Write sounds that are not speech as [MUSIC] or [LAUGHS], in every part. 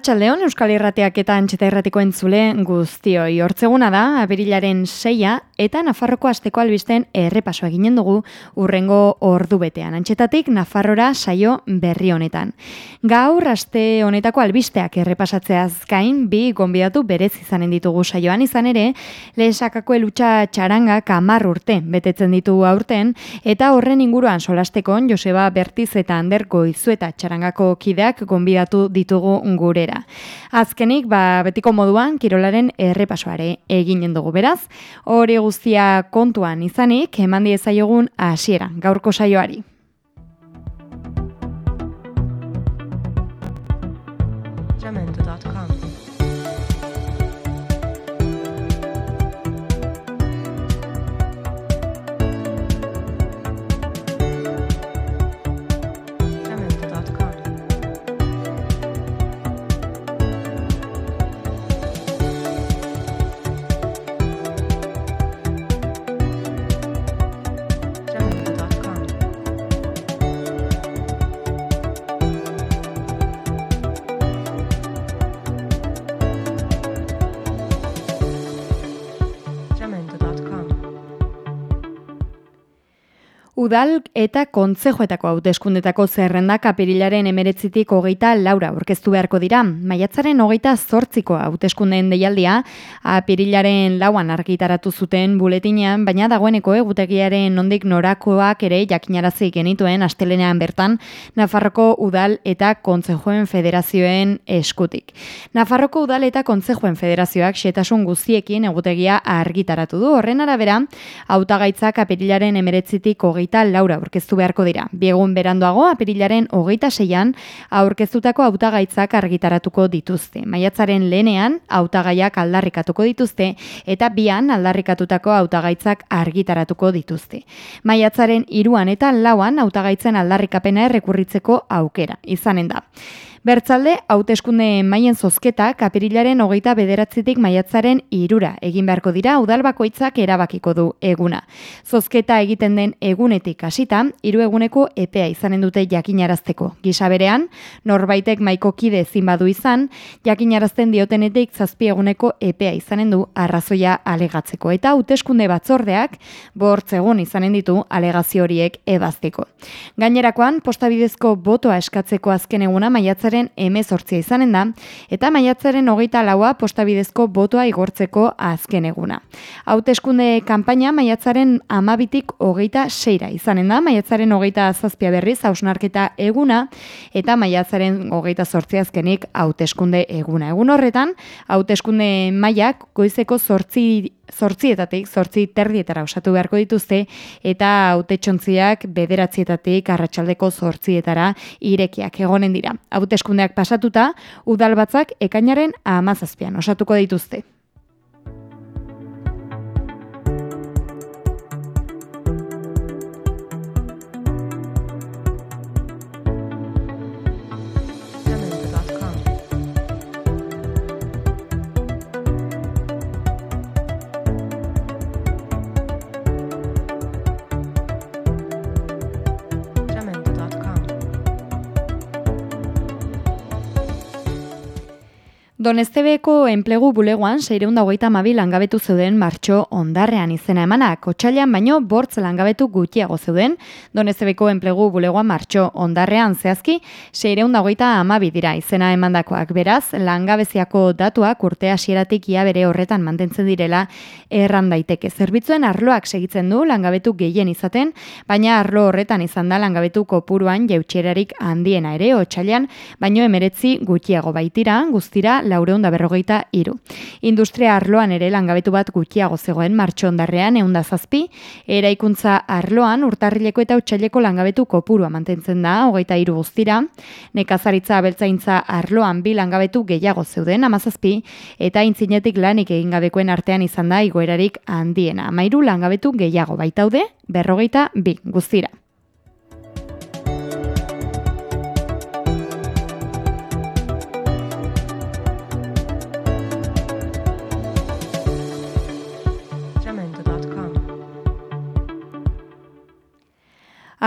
Arratxaldeon Euskal Irratiak eta Antxeta Irratiko entzule guztioi. Hortzeguna da, abirilaren seia eta Nafarroko asteko albisten errepasoa eginen dugu urrengo ordu betean. Antxetatik Nafarrora saio berri honetan. Gaur aste honetako albisteak errepasatzeaz gain, bi gonbidatu berez izanen ditugu saioan izan ere, lehesakako elutxa txaranga kamar urte betetzen ditu aurten, eta horren inguruan solastekon Joseba Bertiz eta Ander Goizueta txarangako kideak gonbidatu ditugu gurera. Azkenik, ba, betiko moduan, kirolaren errepasoare eginen dugu beraz. Hori guztia kontuan izanik, eman diezaiogun hasiera gaurko saioari. Udal eta kontzejoetako hauteskundetako zerrendak apirilaren emeretzitik hogeita laura orkestu beharko dira. Maiatzaren hogeita zortziko hauteskundeen deialdia apirilaren lauan argitaratu zuten buletinean, baina dagoeneko egutegiaren nondik norakoak ere jakinarazi genituen astelenean bertan Nafarroko Udal eta Kontzejoen Federazioen eskutik. Nafarroko Udal eta Kontzejoen Federazioak xetasun guztiekin egutegia argitaratu du. Horren arabera, hautagaitzak apirilaren emeretzitik hogeita laura aurkeztu beharko dira. Biegun beranduago, apirilaren hogeita seian, aurkeztutako hautagaitzak argitaratuko dituzte. Maiatzaren lehenean, hautagaiak aldarrikatuko dituzte, eta bian aldarrikatutako hautagaitzak argitaratuko dituzte. Maiatzaren iruan eta lauan, hautagaitzen aldarrikapena errekurritzeko aukera. Izanen da. Bertzalde, hauteskunde maien zozketa kapirilaren hogeita bederatzitik maiatzaren irura egin beharko dira udalbakoitzak erabakiko du eguna. Zozketa egiten den egunetik hasita, hiru eguneko epea izanen dute jakinarazteko. Gisa berean, norbaitek maiko kide ezin badu izan, jakinarazten diotenetik zazpi eguneko epea izanen du arrazoia alegatzeko. Eta hauteskunde batzordeak bortz izanen ditu alegazio horiek ebazteko. Gainerakoan, postabidezko botoa eskatzeko azken eguna maiatzaren emezortzia izanen da, eta maiatzaren hogeita laua postabidezko botoa igortzeko azken eguna. Hauteskunde kanpaina maiatzaren amabitik hogeita seira izanen da, maiatzaren hogeita zazpia berriz hausnarketa eguna, eta maiatzaren hogeita zortzi azkenik hauteskunde eguna. Egun horretan, hauteskunde mailak goizeko zortzi zortzietatik, zortzi terdietara osatu beharko dituzte, eta hautetxontziak bederatzietatik arratsaldeko zortzietara irekiak egonen dira. Hauteskundeak pasatuta, udal batzak ekainaren amazazpian osatuko dituzte. Donestebeko enplegu bulegoan seireunda hogeita mabi langabetu zeuden martxo ondarrean izena emanak. Otsailean baino bortz langabetu gutxiago zeuden Donestebeko enplegu bulegoan martxo ondarrean zehazki seireunda hogeita amabi dira izena emandakoak. Beraz, langabeziako datuak urte hasieratik ia bere horretan mantentzen direla erran daiteke. Zerbitzuen arloak segitzen du langabetu gehien izaten, baina arlo horretan izan da langabetu kopuruan jautxerarik handiena ere otsailean, baino emeretzi gutxiago baitira, guztira laureunda berrogeita iru. Industria arloan ere langabetu bat gutxiago zegoen martxondarrean eunda zazpi, eraikuntza arloan urtarrileko eta utxaileko langabetu kopurua mantentzen da, hogeita iru guztira, nekazaritza abeltzaintza arloan bi langabetu gehiago zeuden, amazazpi, eta intzinetik lanik egin gabekoen artean izan da igoerarik handiena. Amairu langabetu gehiago baitaude, berrogeita bi guztira.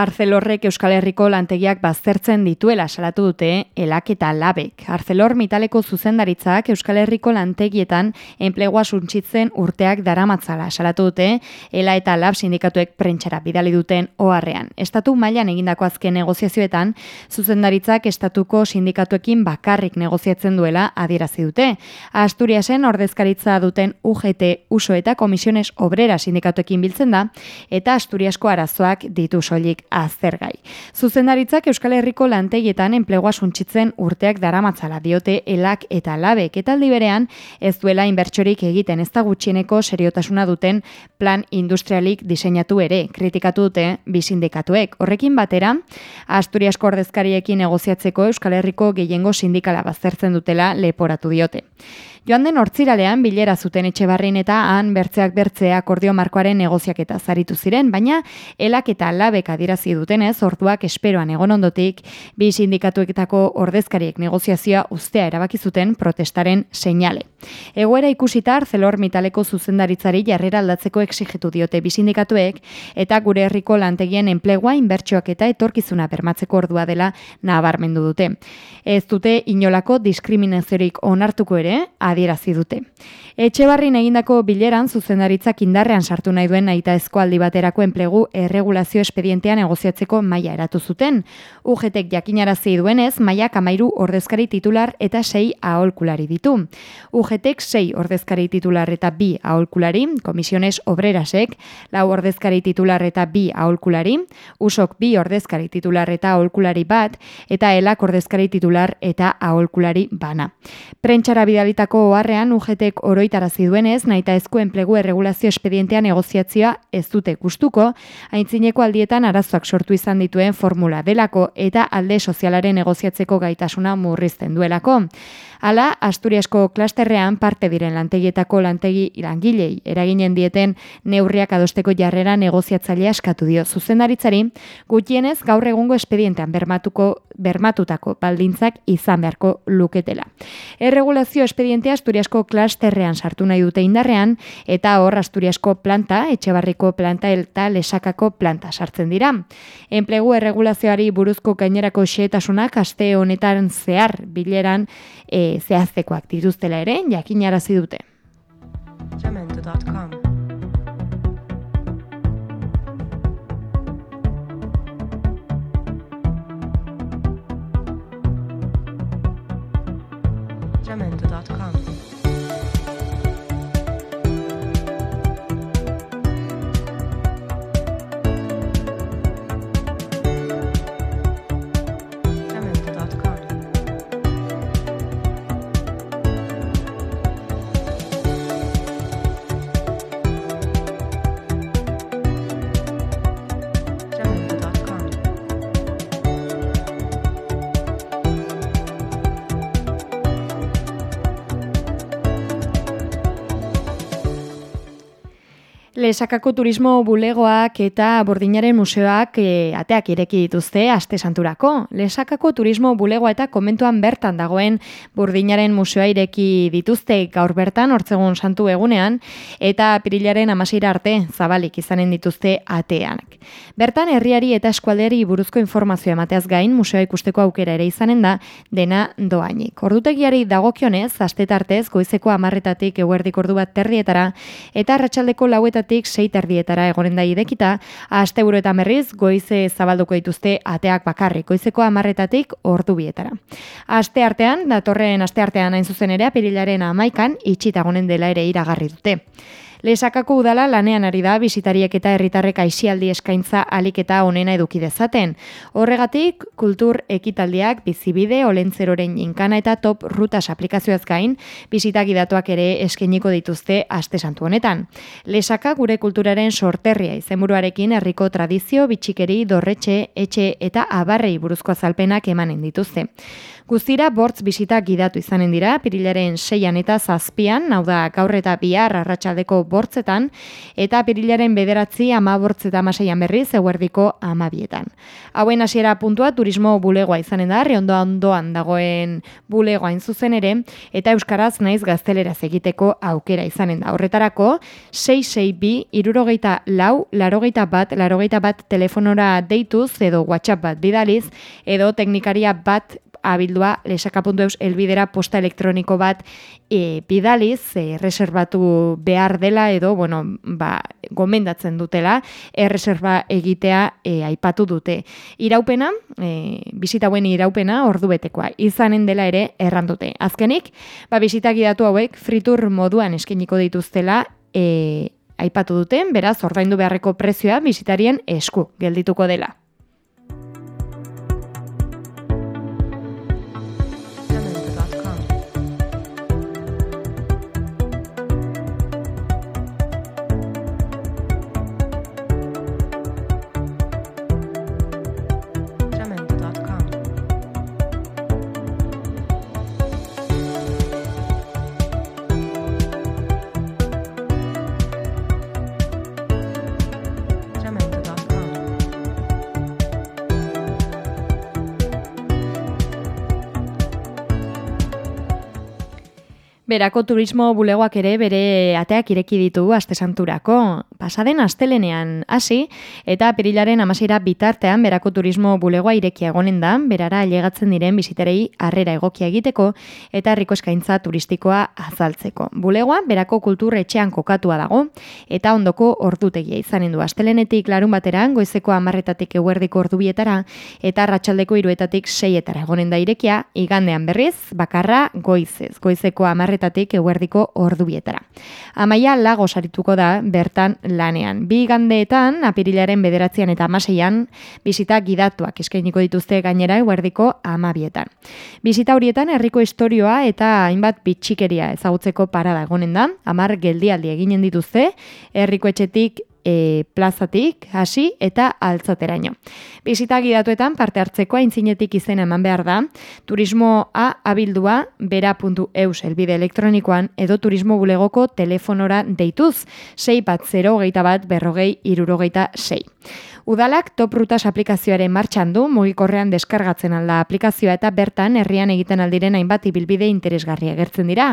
Arcelorrek Euskal Herriko lantegiak baztertzen dituela salatu dute elak eta labek. Arcelor mitaleko zuzendaritzak Euskal Herriko lantegietan enplegua suntsitzen urteak daramatzala salatu dute ela eta lab sindikatuek prentxara bidali duten oharrean. Estatu mailan egindako azken negoziazioetan zuzendaritzak estatuko sindikatuekin bakarrik negoziatzen duela adierazi dute. Asturiasen ordezkaritza duten UGT uso eta komisiones obrera sindikatuekin biltzen da eta Asturiasko arazoak ditu soilik aztergai. Zuzendaritzak Euskal Herriko lantegietan enplegua suntsitzen urteak daramatzala diote elak eta labek eta aldi berean ez duela inbertsorik egiten ez da gutxieneko seriotasuna duten plan industrialik diseinatu ere, kritikatu dute bi sindikatuek. Horrekin batera, Asturiasko ordezkariekin negoziatzeko Euskal Herriko gehiengo sindikala baztertzen dutela leporatu diote. Joan den hortziralean bilera zuten etxebarrin eta han bertzeak bertzea akordio markoaren negoziaketa zaritu ziren, baina elak eta labek adirazi dutenez, orduak esperoan egon ondotik, bi sindikatuetako ordezkariek negoziazioa ustea erabaki zuten protestaren seinale. Egoera ikusita Arcelor Mitaleko zuzendaritzari jarrera aldatzeko exigitu diote bi sindikatuek eta gure herriko lantegien enplegua inbertsioak eta etorkizuna bermatzeko ordua dela nabarmendu dute. Ez dute inolako diskriminaziorik onartuko ere adierazi dute. Etxebarrin egindako bileran zuzendaritzak indarrean sartu nahi duen aita aldi baterako enplegu erregulazio espedientean negoziatzeko maila eratu zuten. UGTek jakinarazi duenez, mailak amairu ordezkari titular eta sei aholkulari ditu. UGTek sei ordezkari titular eta bi aholkulari, komisiones obrerasek, lau ordezkari titular eta bi aholkulari, usok bi ordezkari titular eta aholkulari bat, eta elak ordezkari titular eta aholkulari bana. Prentxara bidalitako oharrean UGTek oroitarazi duenez, naita ezko enplegu erregulazio espedientea negoziatzioa ez dute gustuko, aintzineko aldietan arazoak sortu izan dituen formula delako eta alde sozialaren negoziatzeko gaitasuna murrizten duelako. Hala, Asturiasko klasterrean parte diren lantegietako lantegi langilei eraginen dieten neurriak adosteko jarrera negoziatzailea eskatu dio zuzendaritzari, gutienez gaur egungo espedientean bermatuko bermatutako baldintzak izan beharko luketela. Erregulazio espedientea Asturiasko klasterrean sartu nahi dute indarrean eta hor Asturiasko planta, Etxebarriko planta eta Lesakako planta sartzen dira. Enplegu erregulazioari buruzko gainerako xehetasunak aste honetan zehar bileran e, zehaztekoak dituztela ere jakinarazi dute. Jamendo.com. Lesakako turismo bulegoak eta bordinaren museoak e, ateak ireki dituzte aste santurako. Lesakako turismo bulegoa eta komentuan bertan dagoen bordinaren museoa ireki dituzte gaur bertan hortzegun santu egunean eta pirilaren amaseira arte zabalik izanen dituzte ateanak. Bertan herriari eta eskualdeari buruzko informazioa emateaz gain museoa ikusteko aukera ere izanen da dena doainik. Ordutegiari dagokionez, aste tartez goizeko amarretatik eguerdik ordu bat terdietara eta arratsaldeko lauetatik sei terdietara egonen da idekita, aste eta berriz goize zabalduko dituzte ateak bakarrik, goizeko amarretatik ordu bietara. Aste artean, datorren aste artean hain zuzen ere, apirilaren amaikan, itxita egonen dela ere iragarri dute. Lesakako udala lanean ari da bisitariek eta herritarrek aisialdi eskaintza alik eta onena eduki dezaten. Horregatik, kultur ekitaldiak bizibide, olentzeroren inkana eta top rutas aplikazioaz gain, bisita gidatuak ere eskainiko dituzte aste santu honetan. Lesaka gure kulturaren sorterria izenburuarekin herriko tradizio, bitxikeri, dorretxe, etxe eta abarrei buruzko azalpenak emanen dituzte. Guztira bortz bisita gidatu izanen dira, pirilaren seian eta zazpian, hau da gaur eta bihar arratsaldeko bortzetan, eta pirilaren bederatzi ama bortz eta amaseian berriz eguerdiko amabietan. Hauen hasiera puntua turismo bulegoa izanen da, riondo ondoan dagoen bulegoa zuzen ere, eta euskaraz naiz gazteleraz egiteko aukera izanen da. Horretarako, 662 irurogeita lau, larogeita bat, larogeita bat telefonora deituz edo WhatsApp bat bidaliz, edo teknikaria bat abildua lesaka.eus elbidera posta elektroniko bat e, bidaliz, e, reservatu behar dela edo, bueno, ba, gomendatzen dutela, erreserba egitea e, aipatu dute. Iraupena, e, bizita hauen iraupena, ordu betekoa, izanen dela ere errandute. Azkenik, ba, bizita gidatu hauek fritur moduan eskeniko dituztela, e, aipatu duten, beraz, ordaindu beharreko prezioa bizitarien esku geldituko dela. Berako turismo bulegoak ere bere ateak ireki ditu aste santurako. Pasaden astelenean hasi eta apirilaren amaseira bitartean berako turismo bulegoa irekia egonen da, berara ailegatzen diren biziterei harrera egokia egiteko eta herriko eskaintza turistikoa azaltzeko. Bulegoa berako kultur etxean kokatua dago eta ondoko ordutegia izanen du astelenetik larun bateran goizeko amarretatik eguerdiko ordubietara eta arratsaldeko iruetatik seietara egonen da irekia, igandean berriz, bakarra goizez, goizeko amarretatik eguerdiko ordubietara. Amaia lago sarituko da bertan lanean. Bi gandeetan, apirilaren bederatzean eta amaseian, bizita gidatuak eskainiko dituzte gainera eguerdiko amabietan. Bizita horietan herriko istorioa eta hainbat bitxikeria ezagutzeko parada egonen da, amar geldialdi eginen dituzte, herriko etxetik e, plazatik, hasi eta altzateraino. Bizita gidatuetan parte hartzeko aintzinetik izena eman behar da, turismoa abildua bera.eus elbide elektronikoan edo turismo bulegoko telefonora deituz, 6 bat 0 geita bat berrogei irurogeita 6. Udalak Top Rutas aplikazioaren martxan du, mugikorrean deskargatzen alda aplikazioa eta bertan herrian egiten aldiren hainbat ibilbide interesgarri agertzen dira.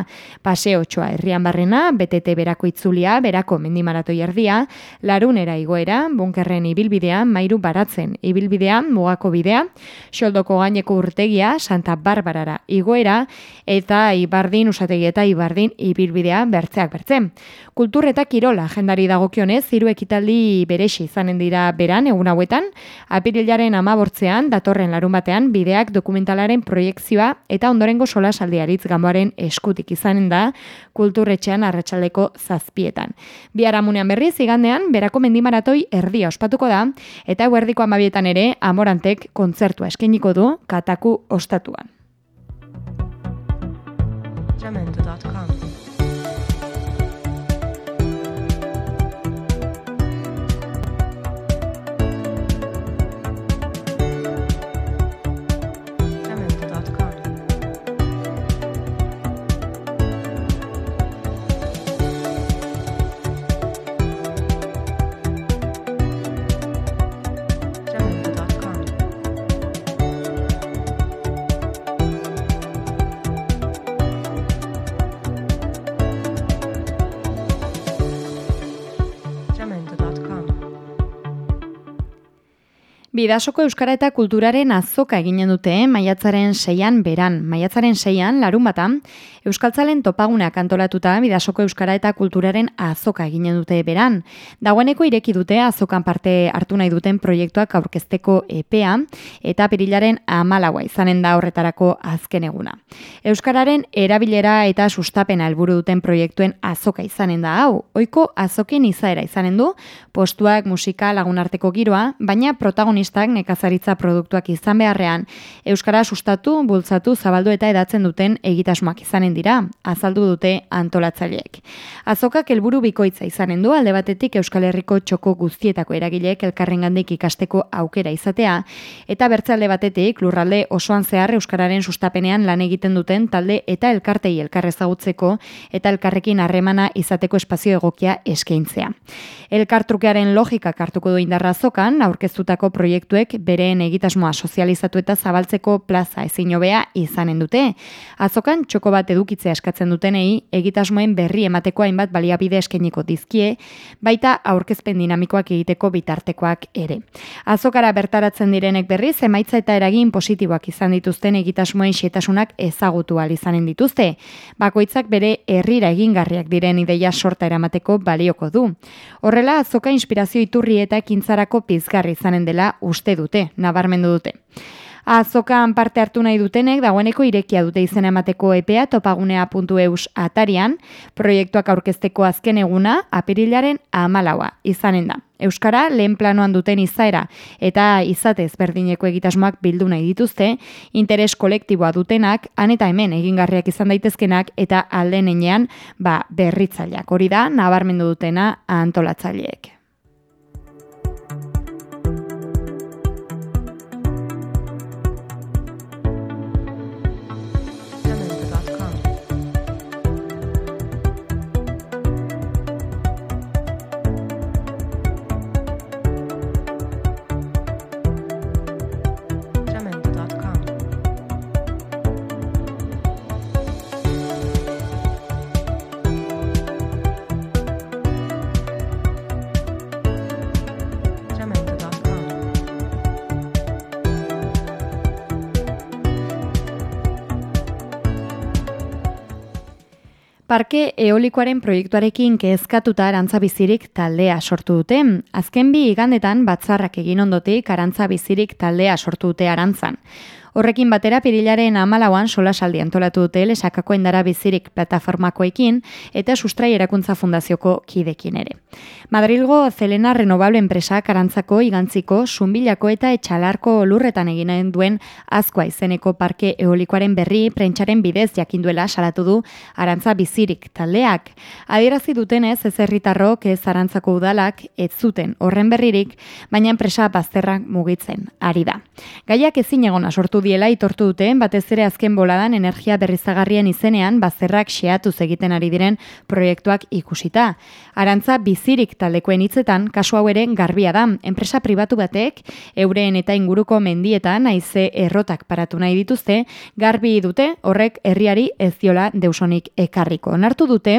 Paseo txoa herrian barrena, BTT berako itzulia, berako mendimaratoi erdia, larunera igoera, bunkerren ibilbidea, mairu baratzen ibilbidea, mugako bidea, xoldoko gaineko urtegia, Santa Barbarara igoera, eta ibardin usategi eta ibardin ibilbidea bertzeak bertzen. Kultur eta kirola jendari dagokionez, hiru ekitaldi beresi izanen dira beran egun hauetan, apirilaren amabortzean, datorren larun batean, bideak dokumentalaren proiektzioa eta ondorengo sola saldiaritz gamboaren eskutik izanen da, kulturretxean arratsaldeko zazpietan. Biharamunean berriz, igandean, berako mendimaratoi erdia ospatuko da, eta eguerdiko amabietan ere, amorantek kontzertua eskainiko du kataku ostatuan. Jamendo.com. Bidasoko Euskara eta Kulturaren azoka eginen dute, maiatzaren seian beran. Maiatzaren seian, larun batan, Euskaltzalen topagunak antolatuta Bidasoko Euskara eta Kulturaren azoka eginen dute beran. Dagoeneko ireki dute azokan parte hartu nahi duten proiektuak aurkezteko EPEA eta perilaren amalaua izanen da horretarako azken eguna. Euskararen erabilera eta sustapena helburu duten proiektuen azoka izanen da hau. Oiko azokin izaera izanen du, postuak, musika, lagunarteko giroa, baina protagonistak nekazaritza produktuak izan beharrean, Euskara sustatu, bultzatu, zabaldu eta edatzen duten egitasmoak izanen dira, azaldu dute antolatzaileek. Azokak helburu bikoitza izanen du alde batetik Euskal Herriko txoko guztietako eragileek elkarrengandik ikasteko aukera izatea, eta bertzalde batetik lurralde osoan zehar Euskararen sustapenean lan egiten duten talde eta elkartei elkarrezagutzeko eta elkarrekin harremana izateko espazio egokia eskaintzea. Elkartrukearen logika hartuko du indarra azokan, aurkeztutako proiektuek bereen egitasmoa sozializatu eta zabaltzeko plaza ezin hobea izanen dute. Azokan txoko bat edukitzea eskatzen dutenei egitasmoen berri emateko hainbat baliabide eskainiko dizkie, baita aurkezpen dinamikoak egiteko bitartekoak ere. Azokara bertaratzen direnek berriz emaitza eta eragin positiboak izan dituzten egitasmoen xetasunak ezagutu izanen dituzte. Bakoitzak bere herrira egingarriak diren ideia sorta eramateko balioko du. Horrela, azoka inspirazio iturri eta ekintzarako pizgarri izanen dela uste dute, nabarmendu dute. Azokan parte hartu nahi dutenek dagoeneko irekia dute izena emateko epea topagunea.eus atarian, proiektuak aurkezteko azken eguna apirilaren amalaua izanen da. Euskara lehen planoan duten izaera eta izatez berdineko egitasmoak bildu nahi dituzte, interes kolektiboa dutenak, han eta hemen egingarriak izan daitezkenak eta alden enean ba, berritzaileak. Hori da, nabarmendu dutena antolatzaileek. Parke eolikoaren proiektuarekin kezkatuta arantza bizirik taldea sortu dute. Azken bi igandetan batzarrak egin ondotik arantza bizirik taldea sortu dute arantzan. Horrekin batera pirilaren amalauan solasaldi antolatu dute lesakako endara bizirik plataformakoekin eta sustrai erakuntza fundazioko kidekin ere. Madrilgo Zelena Renovable enpresa karantzako igantziko sunbilako eta etxalarko lurretan eginen duen azkoa izeneko parke eolikoaren berri prentsaren bidez jakinduela salatu du arantza bizirik taldeak. Adierazi dutenez ez herritarrok ez arantzako udalak ez zuten horren berririk, baina enpresa bazterrak mugitzen ari da. Gaiak ezin egona sortu diela itortu dute, batez ere azken boladan energia berrizagarrien izenean bazterrak xeatuz egiten ari diren proiektuak ikusita. Arantza bizirik taldekoen hitzetan kasu hau ere garbia da. Enpresa pribatu batek euren eta inguruko mendietan haize errotak paratu nahi dituzte, garbi dute horrek herriari ez diola deusonik ekarriko. Onartu dute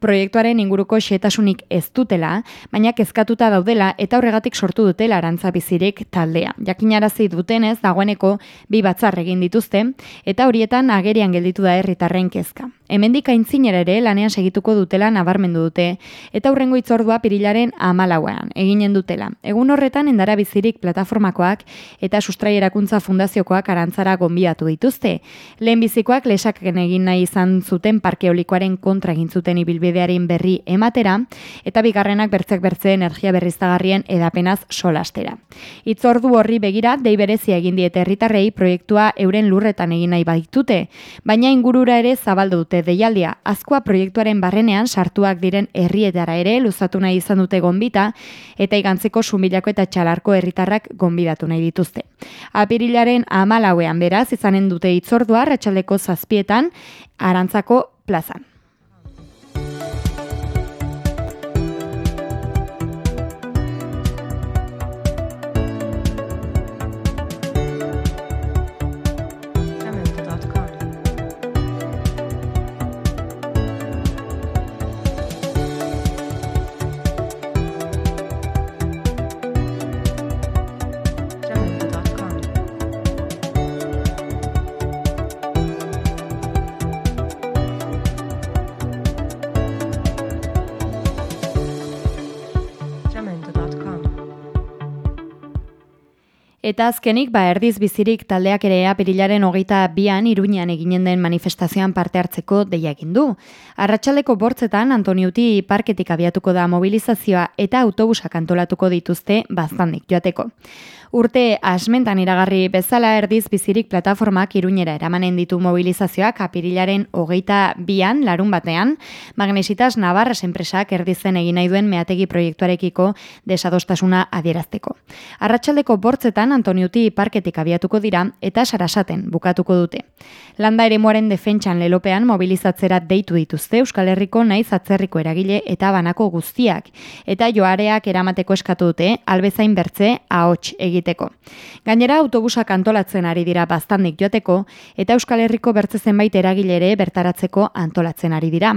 proiektuaren inguruko xetasunik ez dutela, baina kezkatuta daudela eta horregatik sortu dutela arantza bizirik taldea. Jakinarazi dutenez dagoeneko bi batzar egin dituzte eta horietan agerian gelditu da herritarren kezka. Hemendik aintzinera ere lanean segituko dutela nabarmendu dute eta hurrengo itzordua pirilaren amalauean eginen dutela. Egun horretan endara bizirik plataformakoak eta sustrai erakuntza fundaziokoak arantzara gonbiatu dituzte. Lehen bizikoak lesaken egin nahi izan zuten parkeolikoaren kontra egin zuten ibilbidearen berri ematera eta bigarrenak bertzek bertze energia berriztagarrien edapenaz solastera. Itzordu horri begira dei berezia egin diete herritarrei proiektua euren lurretan egin nahi baditute, baina ingurura ere zabaldu dute deialdia. Azkoa proiektuaren barrenean sartuak diren herrietara ere luzatu nahi izan dute gonbita eta igantzeko sumilako eta txalarko herritarrak gonbidatu nahi dituzte. Apirilaren amalauean beraz izanen dute itzordua ratxaleko zazpietan arantzako plazan. Eta azkenik, ba, erdiz bizirik taldeak ere apirilaren hogeita bian iruñan eginen den manifestazioan parte hartzeko deia egin du. Arratxaleko bortzetan Antoniuti parketik abiatuko da mobilizazioa eta autobusak antolatuko dituzte baztandik joateko. Urte asmentan iragarri bezala erdiz bizirik plataformak iruñera eramanen ditu mobilizazioak apirilaren hogeita bian, larun batean, magnesitas Navarras enpresak erdizen egin nahi duen meategi proiektuarekiko desadostasuna adierazteko. Arratxaldeko bortzetan Antoniuti parketik abiatuko dira eta sarasaten bukatuko dute. Landa ere moaren defentsan lelopean mobilizatzera deitu dituzte Euskal Herriko naiz atzerriko eragile eta banako guztiak, eta joareak eramateko eskatu dute albezain bertze ahots egiteko. Gainera autobusak antolatzen ari dira baztandik joateko eta Euskal Herriko bertze zenbait eragile ere bertaratzeko antolatzen ari dira.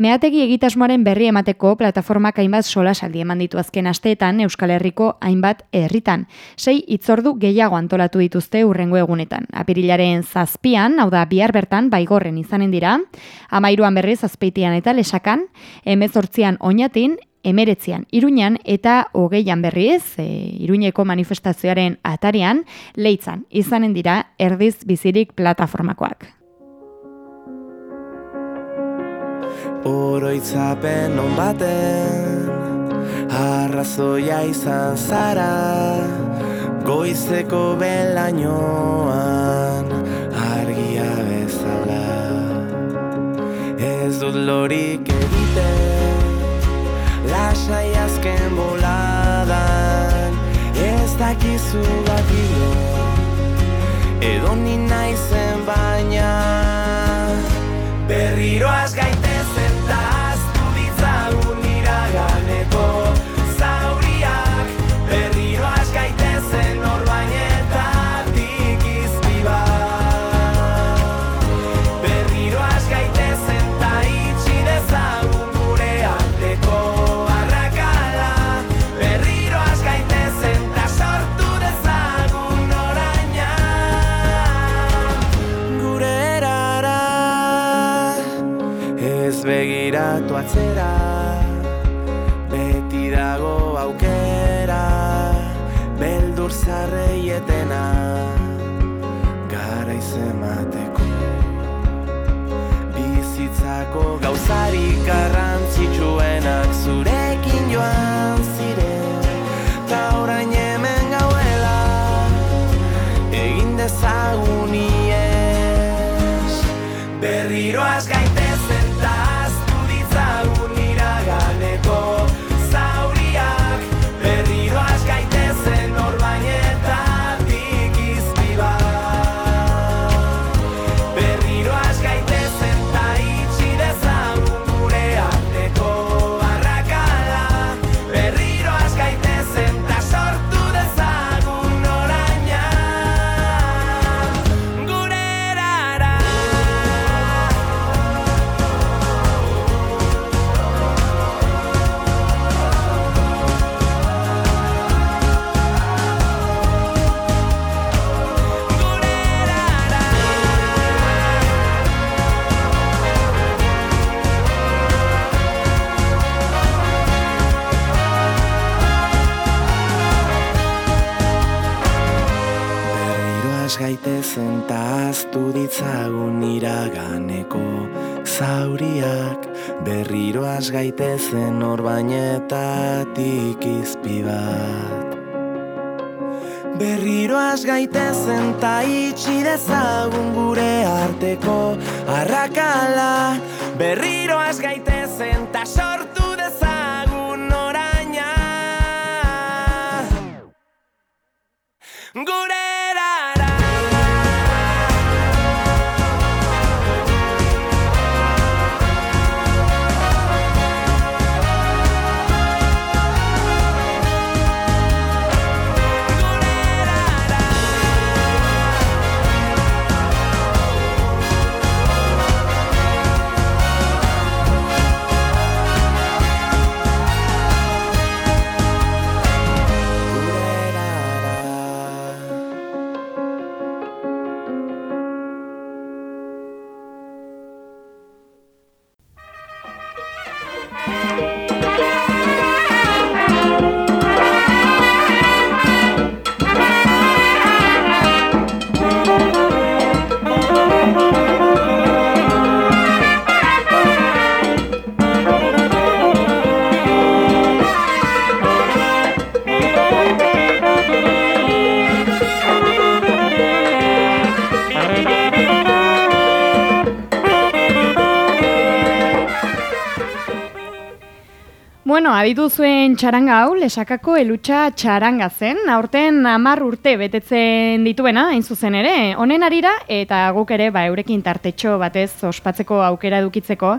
Meategi egitasmoaren berri emateko plataformak hainbat solasaldi eman ditu azken asteetan Euskal Herriko hainbat herritan. Sei itzordu gehiago antolatu dituzte urrengo egunetan. Apirilaren zazpian, hau da bihar bertan baigorren izanen dira, amairuan berriz azpeitian eta lesakan, emezortzian oinatin, emeretzian iruñan eta hogeian berriz, e, iruñeko manifestazioaren atarian, leitzan izanen dira erdiz bizirik plataformakoak. Oroitzapen on baten Arrazoia izan zara Goizeko belainoan Argia bezala Ez dut lorik egiten Lasai azken boladan Ez dakizu bat Edo ni naizen baina passerà Az gaitezen ta aztu ditzagun iraganeko zauriak. Berriro az gaitezen orbainetatik izpi bat. Berriro az gaitezen ta itxi dezagun gure arteko arrakala. Berriro az gaitezen ta sortu dezagun oraina. Gure Bueno, aditu zuen txaranga hau, lesakako elutxa txaranga zen, aurten amar urte betetzen dituena, hain zuzen ere, honen arira, eta guk ere, ba, eurekin tartetxo batez ospatzeko aukera edukitzeko,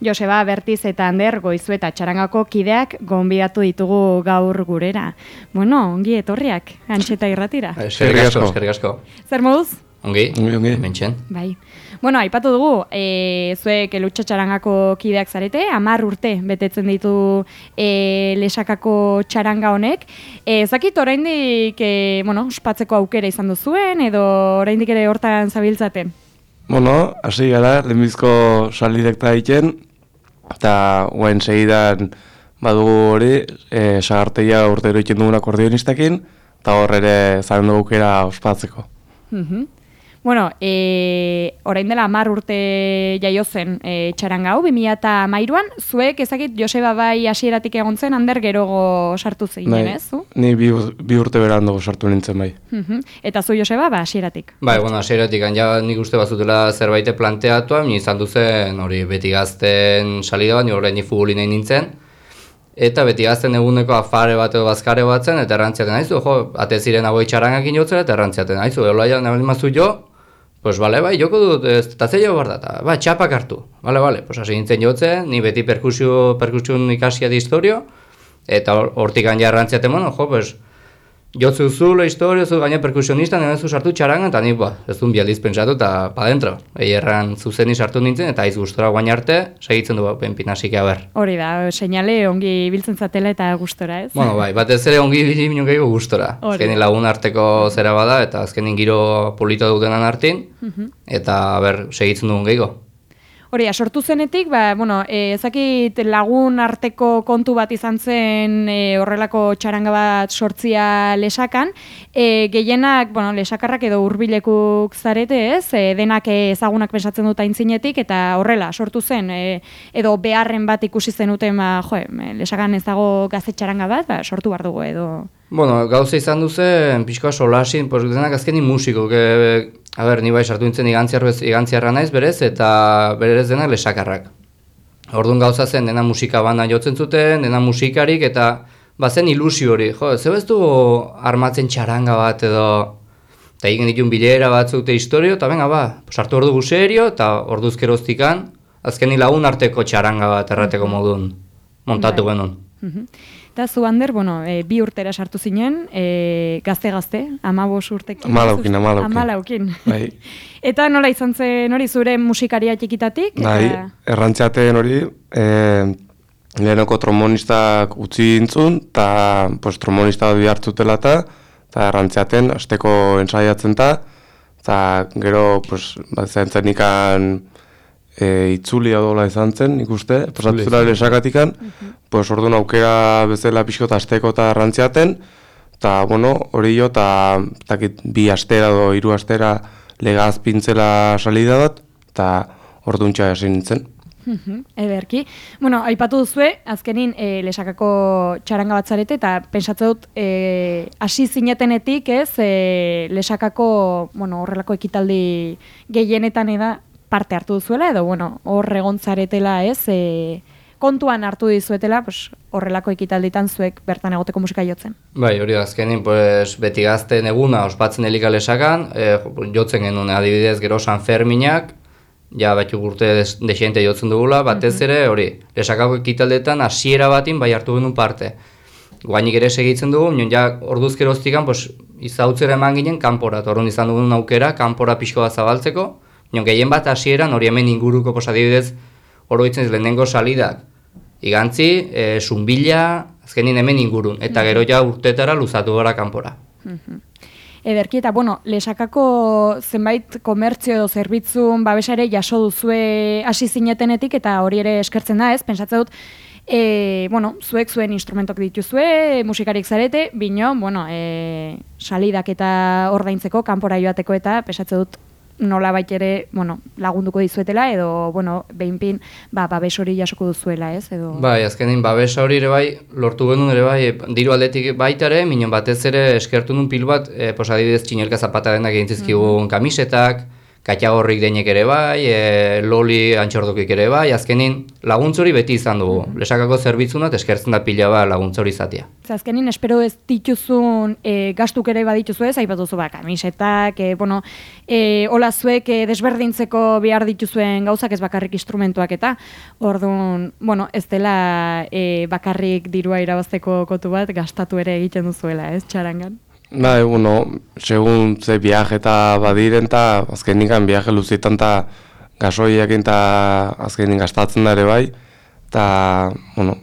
Joseba Bertiz eta Ander goizu eta txarangako kideak gonbidatu ditugu gaur gurera. Bueno, ongi etorriak, antxeta irratira. Eskerrik asko, eskerrik asko. Zer moduz? Ongi? Ongi, ongi. Mentxen. Bai. Bueno, aipatu dugu, e, zuek elutxa txarangako kideak zarete, amar urte betetzen ditu e, lesakako txaranga honek. E, zakit oraindik, e, bueno, ospatzeko aukera izan duzuen, edo oraindik ere hortan zabiltzaten? Bueno, hasi gara, lehenbizko salidekta egiten, eta guen segidan badugu hori, e, sagarteia urtero egiten dugun akordeonistakin, eta hor ere zaren dugu ospatzeko. Mhm. Bueno, e, orain dela amar urte jaio zen e, txaranga hau, 2008an, zuek ezakit Joseba bai hasieratik egon zen, hander gerogo sartu zeinen, Bai, ez? Zu? Ni bi, bi urte berandugu sartu nintzen bai. Mhm. Eta zu Joseba, ba, hasieratik. Bai, bueno, hasieratik ja nik uste bazutela zerbait planteatua, ni izan duzen hori beti gazten salida bat, ni horrein ni futboli nahi nintzen. Eta beti gazten eguneko afare bat edo bazkare bat zen, eta errantziaten haizu, jo, ate ziren hau txarangak inotzera, eta errantziaten haizu, eolaia nahi mazu jo, pues bale, bai, joko dut, eta ze jo behar da, eta, ba, txapak hartu, bale, bale, pues hasi nintzen jotzen, ni beti perkusio, perkusion ikasia di historio, eta hor- hortik gaina errantziaten, bueno, jo, pues, Jotzu zulo historio, zu gaina perkusionista, nire zu sartu txarangan, eta ni, ba, ez duen bialdiz pentsatu, eta pa dentro. Egi erran zuzeni sartu nintzen, eta aiz gustora guain arte, segitzen du, ba, benpin hasik ber. Hori da, seinale ongi biltzen zatela eta gustora, ez? Bueno, bai, batez ere ongi minun gehiago gustora. Azkenin lagun arteko zera bada, eta azkenin giro polito dutenan artin, eta, ber, segitzen dugun gehiago. Hori, sortu zenetik, ba, bueno, e, ezakit lagun arteko kontu bat izan zen e, horrelako txaranga bat sortzia lesakan, e, gehienak, bueno, lesakarrak edo hurbilekuk zarete ez, e, denak e, ezagunak pensatzen dut aintzinetik, eta horrela, sortu zen, e, edo beharren bat ikusi zenuten, ba, jo, e, lesakan ez dago gazte txaranga bat, ba, sortu behar dugu edo... Bueno, gauza izan duzen, pixkoa solasin, pues, denak azkenin musiko, que, a ber, ni bai sartu nintzen igantziarra naiz berez, eta berez denak lesakarrak. Orduan gauza zen, dena musika banda jotzen zuten, dena musikarik, eta bazen ilusio hori. Jo, zeu ez du armatzen txaranga bat edo, eta egin ditun bilera batzuk eta historio, eta venga ba, pues, hartu ordu serio, eta orduz geroztikan, azkeni lagun arteko txaranga bat errateko modun montatu Bai. genuen. Mhm. Eta zu, Ander, bueno, e, bi urtera sartu zinen, e, gazte-gazte, amabos urtekin. Hamalaukin, hamalaukin. Hamalaukin. Bai. [LAUGHS] Eta nola izan zen hori zure musikaria txikitatik? Bai, Eta... errantziaten hori, e, lehenoko trombonistak utzi dintzun, eta pues, trombonista hori hartzutela eta, eta errantziaten, asteko ensaiatzen ta, eta gero, pues, bat zen ikan e, itzuli dola izan zen, ikuste, pasatzula lesakatikan, pues, orduan aukera bezala pixko eta asteko eta errantziaten, eta, bueno, hori jo, eta bi astera edo hiru astera legaz pintzela salida bat, eta orduan txai hasi nintzen. Mhm, Ederki. Bueno, aipatu duzue, azkenin e, lesakako txaranga bat zarete, eta pentsatze dut e, hasi zinetenetik, ez, e, lesakako, bueno, horrelako ekitaldi gehienetan eda parte hartu duzuela, edo, bueno, hor egon zaretela, ez, e, kontuan hartu dizuetela, pues, horrelako ekitalditan zuek bertan egoteko musika jotzen. Bai, hori da, azkenin, pues, beti gazten eguna ospatzen helikalesakan, e, jotzen genuen adibidez gero San Ferminak, ja batxu urte des- desiente jotzen dugula, batez ere hori, lesakako ekitaldetan hasiera batin bai hartu genuen parte. Guainik ere segitzen dugu, nion ja orduz geroztikan, pues, izautzera eman ginen kanpora, eta orduan izan dugun aukera, kanpora pixko bat zabaltzeko, nion gehien bat hasieran hori hemen inguruko posadibidez, oroitzen ez lehenengo salidak, igantzi, e, sunbila, azkenin hemen ingurun, eta gero ja urtetara luzatu gara kanpora. Ederki eta, bueno, lesakako zenbait komertzio edo zerbitzun babesare jaso duzue hasi zinetenetik eta hori ere eskertzen da, ez? Pentsatze dut, e, bueno, zuek zuen instrumentok dituzue, musikarik zarete, bino, bueno, e, salidak eta ordaintzeko, kanpora joateko eta pensatze dut nola ere, bueno, lagunduko dizuetela edo, bueno, behinpin, ba, babes hori jasoko duzuela, ez? Edo... Bai, azkenin babesa hori ere bai, lortu genuen ere bai, diru aldetik baita ere, minon batez ere eskertu nun pil bat, e, pos adibidez txinelka zapata denak egin zizkigun kamisetak, katxagorrik deinek ere bai, e, loli antxordokik ere bai, azkenin laguntzori beti izan dugu. Lesakako zerbitzunat eskertzen da pila ba laguntzori izatea. Azkenin espero ez dituzun e, gastuk ere badituzu ez, aipatuzu ba, kamisetak, e, bueno, e, hola zuek e, desberdintzeko behar dituzuen gauzak ez bakarrik instrumentuak eta, orduan, bueno, ez dela e, bakarrik dirua irabazteko kotu bat gastatu ere egiten duzuela, ez, txarangan? Bai, bueno, segun ze viaje eta badiren eta azkenikan viaje luzietan eta gasoiakin eta azkenin gastatzen da ere bai. Eta, bueno,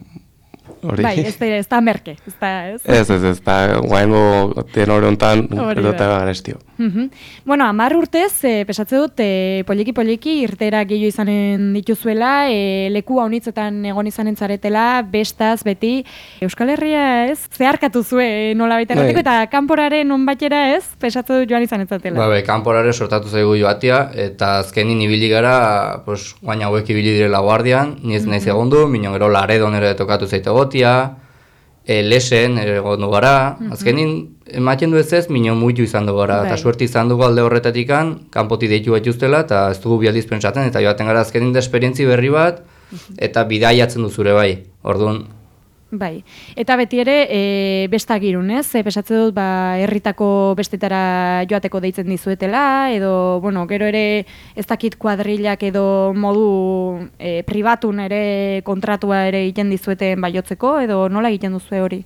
hori. Bai, ez da, ez da merke, ez da, ez? Ez, ez, ez, eta guaingo tenore honetan Hori edo garestio. Mhm. Bueno, amar urtez, e, pesatze dut, e, poliki-poliki irtera gehiago izanen dituzuela, e, leku haunitzetan egon izanen zaretela, bestaz, beti, Euskal Herria ez, zeharkatu zue nola baita Bai. eta kanporaren onbatera ez, pesatze dut joan izanen zatela. Ba, be, kanporare sortatu zaigu joatia, eta azkenin ibili gara, pues, guain hauek ibili direla guardian, ni ez naiz egondu, minon gero laredon ere tokatu zaite gotia, e, lesen egondu gara, azkenin ematen du ez ez, minon muitu izan du gara, Bai. eta suerte izan dugu alde horretatikan, kanpoti deitu bat justela, eta ez dugu bialdiz pentsatzen, eta joaten gara azkenin da esperientzi berri bat, eta bidaiatzen du zure bai, orduan, Bai, eta beti ere e, besta girun, ez? E, pesatze dut, ba, herritako bestetara joateko deitzen dizuetela, edo, bueno, gero ere ez dakit kuadrilak edo modu e, pribatun ere kontratua ere egiten dizueten baiotzeko, edo nola egiten duzu hori?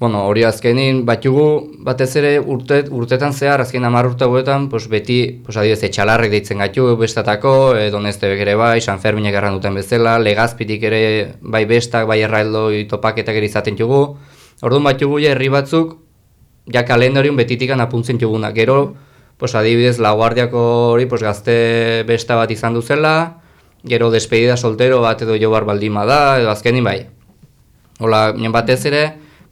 Bueno, hori azkenin batugu batez ere urte, urtetan zehar, azken hamar urte hauetan, pues beti, pues adibidez, etxalarrek deitzen gaitu bestatako, e, doneztebek ere bai, San Ferminek erran duten bezala, legazpitik ere bai bestak, bai erraildoi topaketak ere izaten jugu. Orduan batugu ja herri batzuk, ja kalendariun betitikan apuntzen juguna. Gero, pues adibidez, laguardiako hori, pues gazte besta bat izan duzela, gero despedida soltero bat edo jo bar baldima da, edo azkenin bai. Hola, batez ere,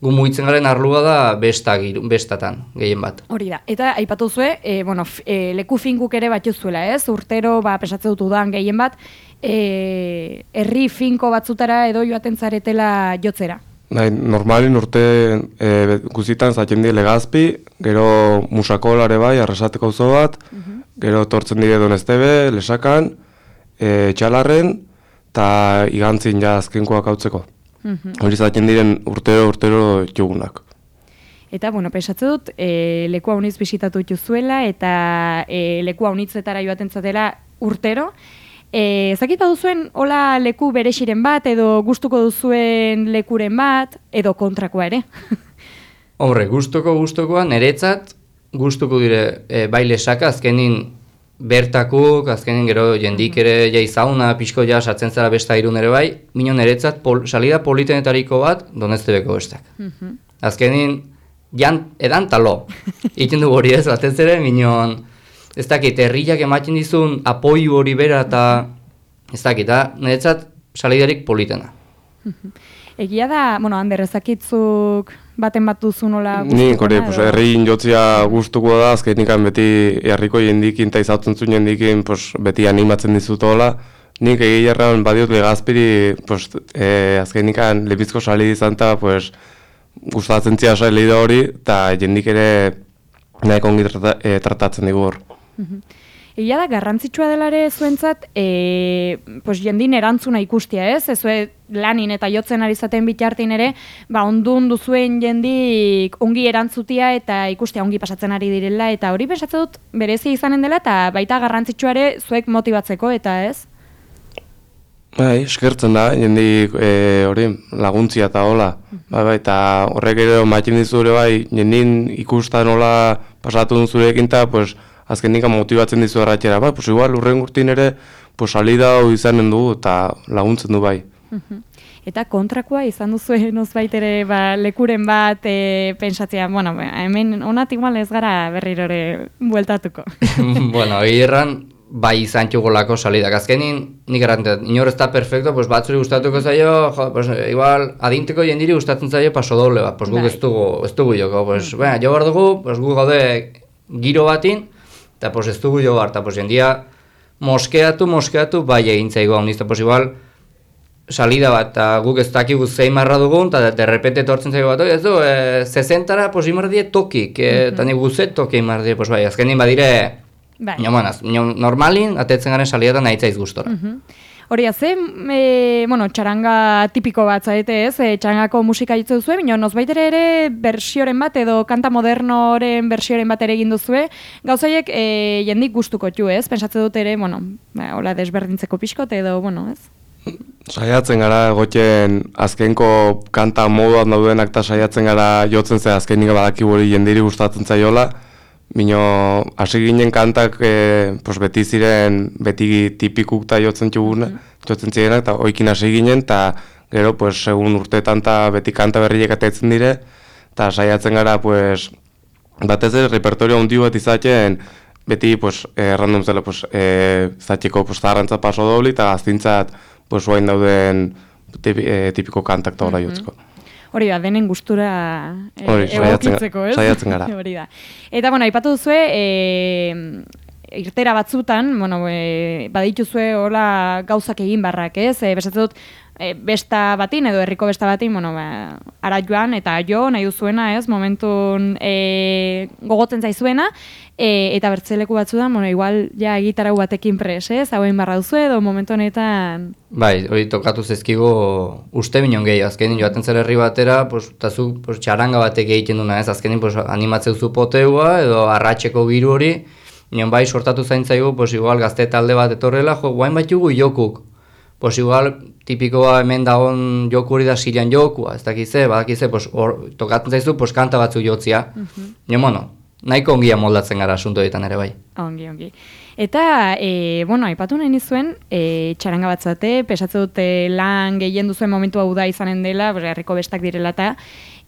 gu mugitzen garen arlua da besta, giru- bestatan, gehien bat. Hori da, eta aipatu zue, e, bueno, f- e, leku finkuk ere bat zuela, ez? Urtero, ba, pesatze dut udan gehien bat, e, herri finko batzutara edo joaten zaretela jotzera. Bai, normalin urte e, guzitan zaten die legazpi, gero musakolare bai, arrasateko auzo bat, gero tortzen dire donestebe, lesakan, e, txalarren, eta igantzin ja azkenkoak hautzeko. Hori zaten diren urtero urtero jugunak. Eta, bueno, pensatze dut, e, leku haunitz bisitatu dituzuela eta e, leku haunitzetara joaten zatela urtero. E, ezakit baduzuen, hola leku berexiren bat, edo gustuko duzuen lekuren bat, edo kontrakoa ere. [LAUGHS] Hombre, gustoko gustokoa, niretzat gustuko dire e, bai lesaka, azkenin bertakuk, azkenin gero jendik ere ja izauna, pixko ja sartzen zara besta irun ere bai, minon niretzat pol, salida politenetariko bat doneztebeko bestak. Azkenin, jan, edan talo. Iten du hori ez, batez ere, minon, ez dakit, herriak ematen dizun apoio hori bera eta, ez dakit, da, niretzat salidarik politena. Egia da, bueno, Ander, ezakitzuk baten bat duzu nola Nik hori, pues, herri jotzia gustuko da, azkenikan beti herriko jendikin eta izautzen zuen jendikin pues, beti animatzen dizut hola. Nik egilerran badiot legazpiri, pues, e, azkenikan lebizko sali izan eta pues, gustatzen zia sali da hori, eta jendik ere nahiko ongi e, tratatzen digu hor. Egia da, garrantzitsua dela ere zuentzat, e, pues jendin erantzuna ikustia, ez? Ezue lanin eta jotzen ari zaten bitartin ere, ba, ondun duzuen jendik ongi erantzutia eta ikustia ongi pasatzen ari direla, eta hori pensatzen dut berezi izanen dela, eta baita garrantzitsua ere zuek motibatzeko, eta ez? Bai, eskertzen da, jendik e, hori laguntzia eta hola. Bai, bai, eta horrek ere maiten dizure bai, jendin ikusten hola pasatu duen zurekin eta, pues, azkenik motibatzen dizu erratxera. Bai, pues igual, urren urtin ere, pues, salida hau izanen dugu eta laguntzen du bai. Eta kontrakoa izan duzu [LAUGHS] nozbait ere ba, lekuren bat e, pentsatzea, bueno, ba, hemen onatik igual ez gara berriro ere bueltatuko. [LAUGHS] bueno, egirran, bai izan txugolako salidak. Azkenin, nik errantet, inor ez da perfecto, pues batzuri gustatuko zaio, jo, pues, igual, adinteko jendiri gustatzen zaio paso doble bat, pues guk Bai. ez dugu, ez dugu joko, pues, baina, jo behar dugu, pues gu gaude giro batin, eta pues ez dugu jo behar, eta pues jendia moskeatu, moskeatu, bai egin zaigu hau nizta, igual, salida bat, eta guk ez dakigu zein marra dugun, eta de repente etortzen zaigu bat, "Oi, ez du, e, 60-ra, pues imar die tokik, eta nik guzet toki imar die, pues bai, azkenin badire, Bai. Baina normalin, atetzen garen salietan nahi zaiz gustora. Hori ze, e, bueno, txaranga tipiko bat zaite ez, e, txarangako musika jitzu duzue, baina nozbait ere ere bersioren bat edo kanta modernoren bersioren bat ere egin duzue, gauzaiek e, jendik gustuko txu ez, pensatze dut ere, bueno, ba, hola desberdintzeko pixkot edo, bueno, ez? Saiatzen gara egoten azkenko kanta moduan daudenak eta saiatzen gara jotzen ze azkenik badakigu hori jendiri gustatzen zaiola. Bino, hasi ginen kantak e, pues beti ziren, beti tipikuk eta jotzen txuguna, jotzen zirenak, eta oikin hasi ginen, eta gero, pues, segun urteetan eta beti kanta berriek atetzen dire, eta saiatzen gara, pues, batez ere, repertorio handi bat izaten, beti, pues, eh, random zela, pues, eh, izateko, pues, zaharrantza paso dobli, eta gaztintzat, pues, oain dauden tipi, eh, tipiko kantak eta horra jotzeko. Hori da, denen gustura e, Hori, egokitzeko, ez? saiatzen gara. [LAUGHS] Hori da. Eta, bueno, aipatu duzue, e, irtera batzutan, bueno, e, badituzue hola gauzak egin barrak, ez? E, besatzen dut, e, besta batin edo herriko besta batin, bueno, ba, ara joan eta jo nahi duzuena, ez? Momentun e, gogotzen zaizuena, e, eta bertzeleku batzutan, bueno, igual ja egitarau batekin pres, ez? Hauen barra duzue edo momentu honetan... Bai, hori tokatu zezkigo uste binon gehi, azkenin joaten zer herri batera, pues, eta zu pues, txaranga batek egiten duna ez, azkenin pues, animatzeu zu poteua edo arratseko giru hori, Nion bai sortatu zaintzaigu, pues igual gazte talde bat etorrela, jo, guain bat jugu jokuk. Pues igual tipikoa hemen dagoen joku hori da sirian jokua, ez dakize, badakize, pues, or, tokatzen zaizu, pues, kanta batzu jotzia. Mm -hmm. bueno, nahiko ongia moldatzen gara asunto ditan ere bai. Ongi, ongi. Eta, e, bueno, aipatu nahi nizuen, e, txaranga batzate, pesatze dute lan gehien duzuen momentu hau da izanen dela, bere, herriko bestak direla eta,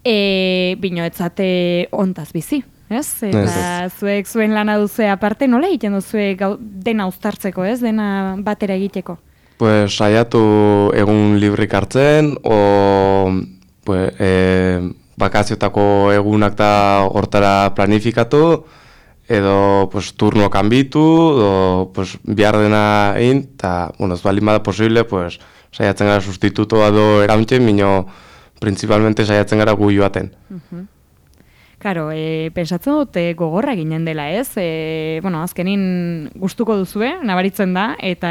e, bino etzate ontaz bizi, ez? Eta Ez, zuek zuen lana duzue aparte, nola egiten duzue gau, dena uztartzeko, ez? Dena batera egiteko. Pues saiatu egun librik hartzen, o pues, e, bakazioetako egunak eta hortara planifikatu, edo pues, turno kanbitu, edo pues, behar dena egin, eta, bueno, ez baldin bada posible, pues, saiatzen gara sustitutoa do erauntzen, mino, principalmente saiatzen gara gu joaten. Karo, e, pensatzen dut e, gogorra ginen dela, ez? E, bueno, azkenin gustuko duzue, nabaritzen da, eta